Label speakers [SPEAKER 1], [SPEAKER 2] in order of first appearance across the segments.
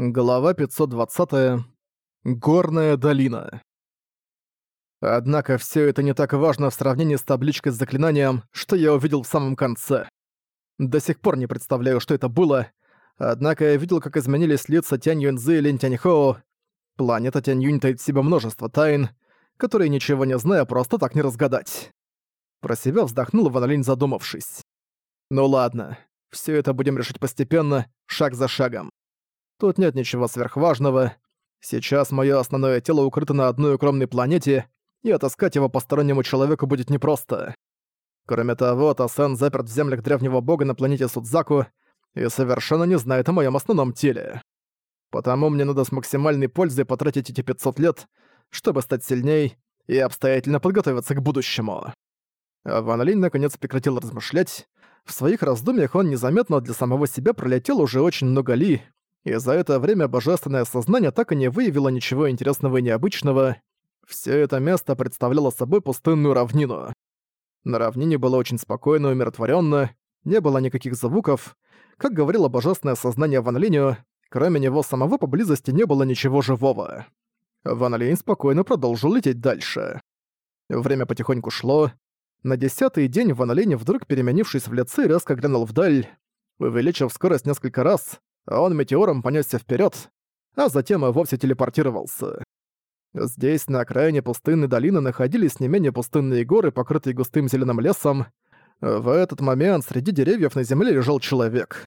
[SPEAKER 1] Глава 520. Горная долина. Однако все это не так важно в сравнении с табличкой с заклинанием, что я увидел в самом конце. До сих пор не представляю, что это было, однако я видел, как изменились лица Тянь Юнзы и Лин Тяньхоу. Планета Тянь Юнь таит в себе множество тайн, которые, ничего не зная, просто так не разгадать. Про себя вздохнул Ван Линь, задумавшись. Ну ладно, все это будем решить постепенно, шаг за шагом. Тут нет ничего сверхважного. Сейчас моё основное тело укрыто на одной укромной планете, и отыскать его постороннему человеку будет непросто. Кроме того, Тасен заперт в землях древнего бога на планете Судзаку и совершенно не знает о моем основном теле. Потому мне надо с максимальной пользой потратить эти 500 лет, чтобы стать сильней и обстоятельно подготовиться к будущему. Ван Линь наконец прекратил размышлять. В своих раздумьях он незаметно для самого себя пролетел уже очень много ли, и за это время божественное сознание так и не выявило ничего интересного и необычного. Все это место представляло собой пустынную равнину. На равнине было очень спокойно и умиротворенно, не было никаких звуков. Как говорило божественное сознание Ван Линю, кроме него самого поблизости не было ничего живого. Ван Линь спокойно продолжил лететь дальше. Время потихоньку шло. На десятый день Ван Линь, вдруг переменившись в лице, резко глянул вдаль. Увеличив скорость несколько раз, он метеором понесся вперед, а затем и вовсе телепортировался. Здесь, на окраине пустынной долины, находились не менее пустынные горы, покрытые густым зеленым лесом. В этот момент среди деревьев на земле лежал человек.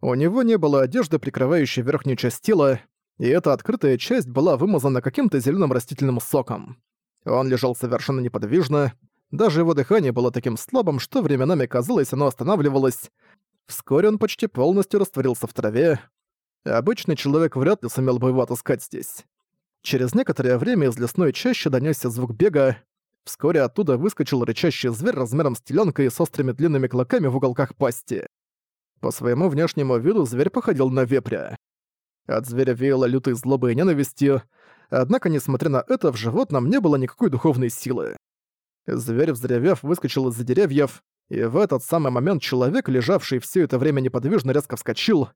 [SPEAKER 1] У него не было одежды, прикрывающей верхнюю часть тела, и эта открытая часть была вымазана каким-то зеленым растительным соком. Он лежал совершенно неподвижно, даже его дыхание было таким слабым, что временами казалось, оно останавливалось, Вскоре он почти полностью растворился в траве. Обычный человек вряд ли сумел бы его отыскать здесь. Через некоторое время из лесной чащи донёсся звук бега. Вскоре оттуда выскочил рычащий зверь размером с телёнкой и с острыми длинными клыками в уголках пасти. По своему внешнему виду зверь походил на вепря. От зверя веяло лютой злобой и ненавистью, однако, несмотря на это, в животном не было никакой духовной силы. Зверь, взревев, выскочил из-за деревьев, и в этот самый момент человек, лежавший все это время неподвижно, резко вскочил.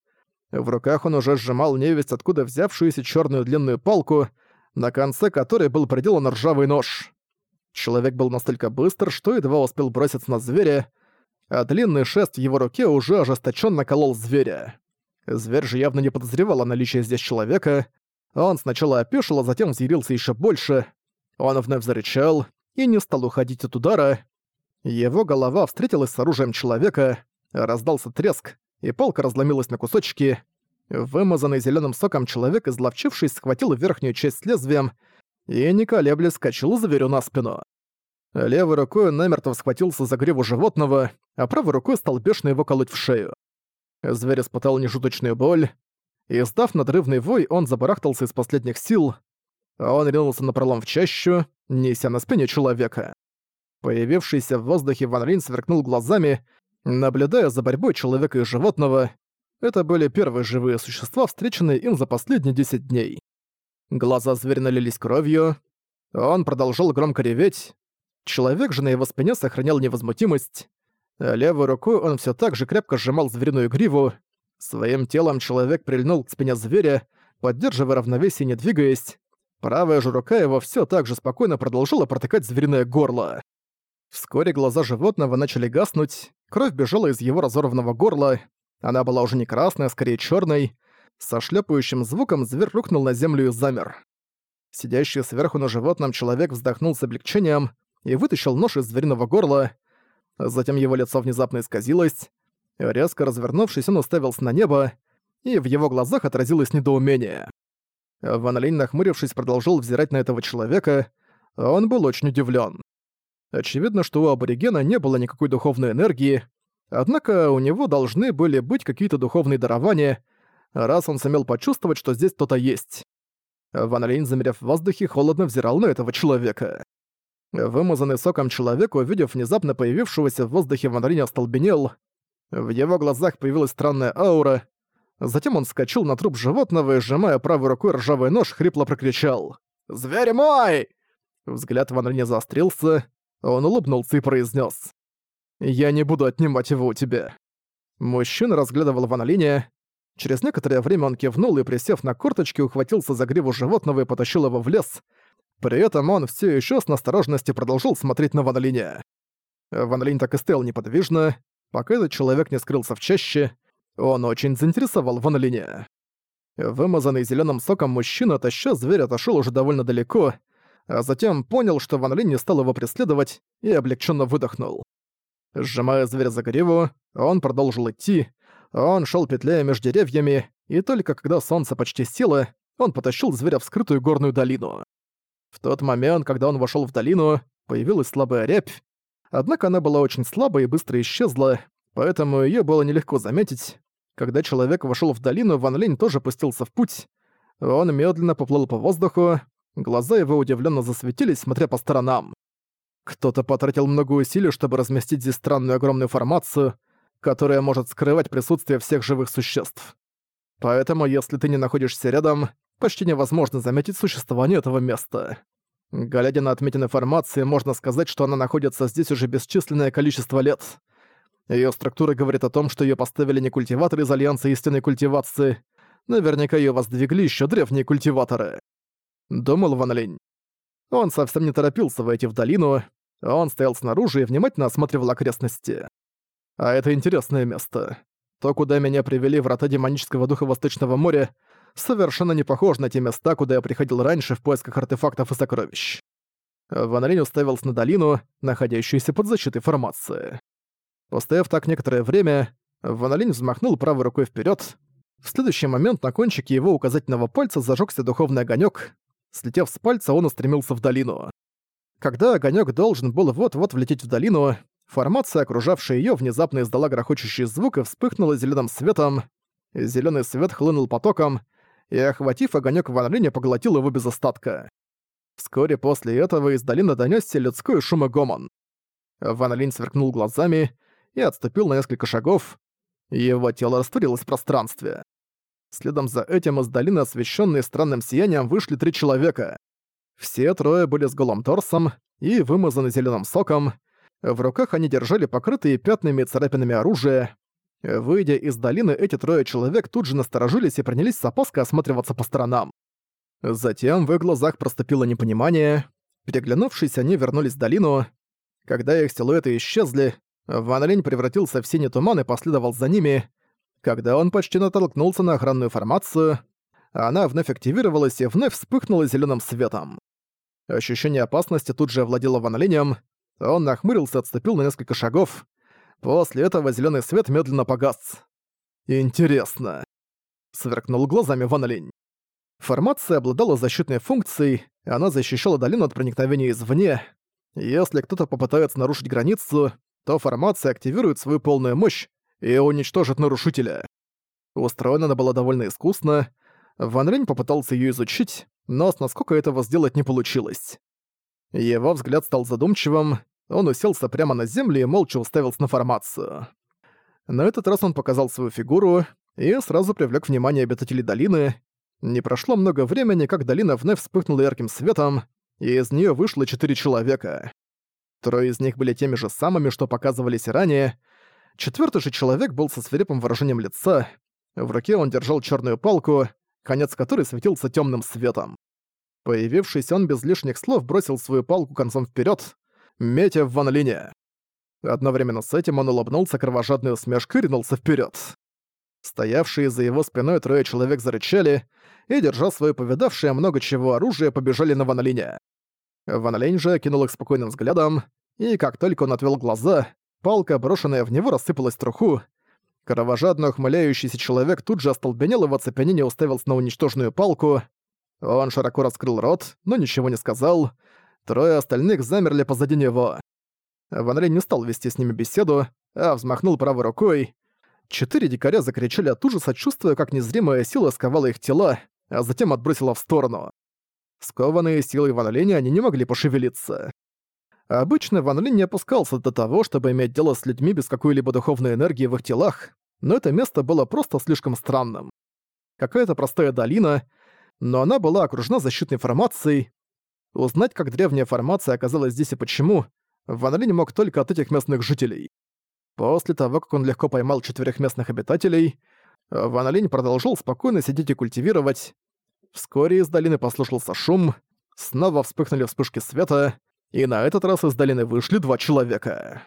[SPEAKER 1] В руках он уже сжимал невесть, откуда взявшуюся черную длинную палку, на конце которой был приделан ржавый нож. Человек был настолько быстр, что едва успел броситься на зверя, а длинный шест в его руке уже ожесточенно колол зверя. Зверь же явно не подозревал о наличии здесь человека. Он сначала опешил, а затем взъярился еще больше. Он вновь зарычал и не стал уходить от удара, его голова встретилась с оружием человека, раздался треск, и палка разломилась на кусочки. Вымазанный зеленым соком человек, изловчившись, схватил верхнюю часть лезвием и, не колеблясь, скачал зверю на спину. Левой рукой он намертво схватился за гриву животного, а правой рукой стал бешено его колоть в шею. Зверь испытал нешуточную боль. и Издав надрывный вой, он забарахтался из последних сил. Он ринулся на пролом в чащу, неся на спине человека. Появившийся в воздухе Ван Линь сверкнул глазами, наблюдая за борьбой человека и животного. Это были первые живые существа, встреченные им за последние 10 дней. Глаза зверя налились кровью. Он продолжал громко реветь. Человек же на его спине сохранял невозмутимость. Левой рукой он все так же крепко сжимал звериную гриву. Своим телом человек прильнул к спине зверя, поддерживая равновесие не двигаясь. Правая же рука его все так же спокойно продолжила протыкать звериное горло. Вскоре глаза животного начали гаснуть, кровь бежала из его разорванного горла, она была уже не красной, а скорее черной. Со шлепающим звуком зверь рухнул на землю и замер. Сидящий сверху на животном человек вздохнул с облегчением и вытащил нож из звериного горла. Затем его лицо внезапно исказилось. Резко развернувшись, он уставился на небо, и в его глазах отразилось недоумение. Ван Линь, нахмурившись, продолжил взирать на этого человека. Он был очень удивлен. Очевидно, что у аборигена не было никакой духовной энергии, однако у него должны были быть какие-то духовные дарования, раз он сумел почувствовать, что здесь кто-то есть. Ван Линь, замерев в воздухе, холодно взирал на этого человека. Вымазанный соком человек, увидев внезапно появившегося в воздухе Ван Линь, остолбенел. В его глазах появилась странная аура. Затем он скачал на труп животного и, сжимая правой рукой ржавый нож, хрипло прокричал «Зверь мой!» Взгляд Ван Линя заострился. Он улыбнулся и произнес: «Я не буду отнимать его у тебя». Мужчина разглядывал Ван Линя. Через некоторое время он кивнул и, присев на корточки, ухватился за гриву животного и потащил его в лес. При этом он все еще с настороженностью продолжил смотреть на Ван Линя. Ван Линь так и стоял неподвижно, пока этот человек не скрылся в чаще. Он очень заинтересовал Ван Линя. Вымазанный зеленым соком мужчина, таща зверь, отошел уже довольно далеко, а затем понял, что Ван Линь не стал его преследовать, и облегченно выдохнул. Сжимая зверя за гриву, он продолжил идти. Он шел петляя между деревьями, и только когда солнце почти село, он потащил зверя в скрытую горную долину. В тот момент, когда он вошел в долину, появилась слабая рябь, однако она была очень слабой и быстро исчезла, поэтому ее было нелегко заметить. Когда человек вошел в долину, Ван Линь тоже пустился в путь. Он медленно поплыл по воздуху, глаза его удивленно засветились, смотря по сторонам. Кто-то потратил много усилий, чтобы разместить здесь странную огромную формацию, которая может скрывать присутствие всех живых существ. Поэтому, если ты не находишься рядом, почти невозможно заметить существование этого места. Глядя на отметины формации, можно сказать, что она находится здесь уже бесчисленное количество лет. Её структура говорит о том, что её поставили не культиваторы из Альянса Истинной Культивации. Наверняка её воздвигли ещё древние культиваторы. Думал Ван Линь. Он совсем не торопился войти в долину, он стоял снаружи и внимательно осматривал окрестности. А это интересное место. То, куда меня привели врата демонического духа Восточного моря, совершенно не похоже на те места, куда я приходил раньше в поисках артефактов и сокровищ. Ван Линь уставился на долину, находящуюся под защитой формации. Постояв так некоторое время, Ван Линь взмахнул правой рукой вперед. В следующий момент на кончике его указательного пальца зажегся духовный огонек. Слетев с пальца, он устремился в долину. Когда огонек должен был вот-вот влететь в долину, формация, окружавшая ее, внезапно издала грохочущий звук и вспыхнула зеленым светом. Зеленый свет хлынул потоком, и, охватив огонек Ван Линя, поглотил его без остатка. Вскоре после этого из долины донёсся людской шум и гомон. Ван Линь сверкнул глазами и отступил на несколько шагов. Его тело растворилось в пространстве. Следом за этим из долины, освещенной странным сиянием, вышли три человека. Все трое были с голым торсом и вымазаны зеленым соком. В руках они держали покрытые пятнами и царапинами оружие. Выйдя из долины, эти трое человек тут же насторожились и принялись с опаской осматриваться по сторонам. Затем в их глазах проступило непонимание. Переглянувшись, они вернулись в долину. Когда их силуэты исчезли, Ван Линь превратился в синий туман и последовал за ними. Когда он почти натолкнулся на охранную формацию, она вновь активировалась и вновь вспыхнула зеленым светом. Ощущение опасности тут же овладело Ван Линем. Он нахмурился, отступил на несколько шагов. После этого зеленый свет медленно погас. «Интересно», — сверкнул глазами Ван Линь. Формация обладала защитной функцией, и она защищала долину от проникновения извне. Если кто-то попытается нарушить границу, то формация активирует свою полную мощь и уничтожит нарушителя. Устроена она была довольно искусно. Ван Линь попытался ее изучить, но с насколько этого сделать не получилось. Его взгляд стал задумчивым, он уселся прямо на землю и молча уставился на формацию. На этот раз он показал свою фигуру и сразу привлек внимание обитателей долины. Не прошло много времени, как долина вновь вспыхнула ярким светом, и из нее вышло четыре человека. Трое из них были теми же самыми, что показывались ранее. Четвертый же человек был со свирепым выражением лица. В руке он держал черную палку, конец которой светился темным светом. Появившись, он без лишних слов бросил свою палку концом вперед, метя в Ван. Одновременно с этим он улыбнулся кровожадной усмешкой и ринулся вперед. Стоявшие за его спиной трое человек зарычали и, держа свое повидавшее много чего оружие, побежали на Ван Линя. Же кинул их спокойным взглядом, и как только он отвел глаза, палка, брошенная в него, рассыпалась в труху, Кровожадно ухмыляющийся человек тут же остолбенел и в оцепенении уставился на уничтоженную палку. Он широко раскрыл рот, но ничего не сказал. Трое остальных замерли позади него. Ван Линь не стал вести с ними беседу, а взмахнул правой рукой. Четыре дикаря закричали от ужаса, чувствуя, как незримая сила сковала их тела, а затем отбросила в сторону. Скованные силой Ван Линя они не могли пошевелиться. Обычно Ван Линь не опускался до того, чтобы иметь дело с людьми без какой-либо духовной энергии в их телах, но это место было просто слишком странным. Какая-то простая долина, но она была окружена защитной формацией. Узнать, как древняя формация оказалась здесь и почему, Ван Линь мог только от этих местных жителей. После того, как он легко поймал четверых местных обитателей, Ван Линь продолжил спокойно сидеть и культивировать. Вскоре из долины послышался шум, снова вспыхнули вспышки света, и на этот раз из долины вышли два человека.